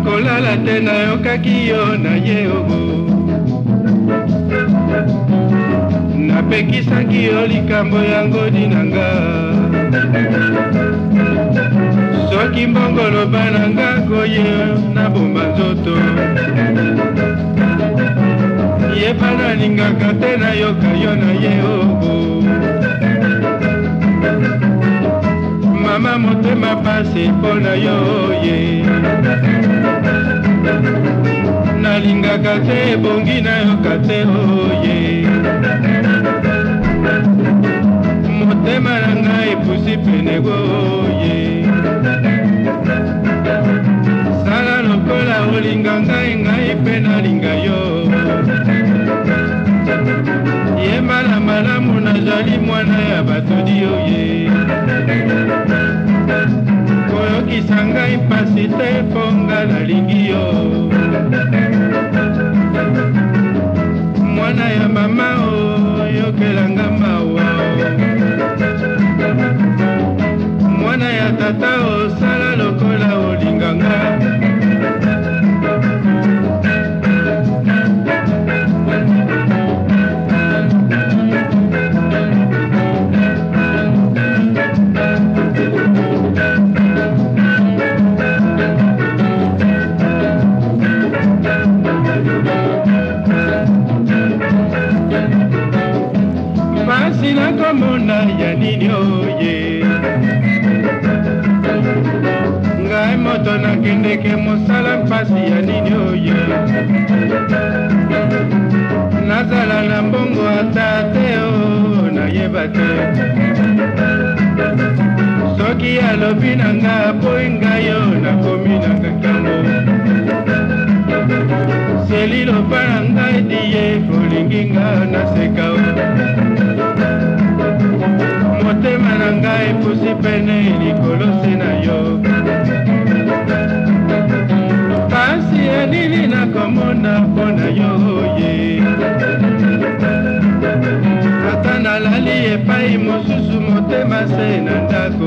nakolala te nayokaki yo na ye ogo napekisaki yo likambo yango dinanga soki mbongoloba na nga koye nabomba nzoto yeba nalingaka te nayoka yo na ye ogo mama motema pasi mpo na yo ye yeah. nalingaka te ebongi nayoka te oye motema na ngai epusi penego oye sala lokola olinga ngai ngai mpe nalinga yo yemba na malamu nazali mwana ya batodi oye koyokisa ngai mpasi te mponga nalingi yo mwana ya tata mauna ya nini oye ngai moto nakendeke mosala mpasi ya nini oye nazala na mbongo ata te o oh, nayeba te soki alobi na nga poi ngai yo oh, nakomi na kakango seli loba na ngai die olingi nga naseka o oh. na ngai epusi pene likolo se na yo kasi ya nini nakomona mpo na yo ye ata nalali epai mosusu motema se na ndako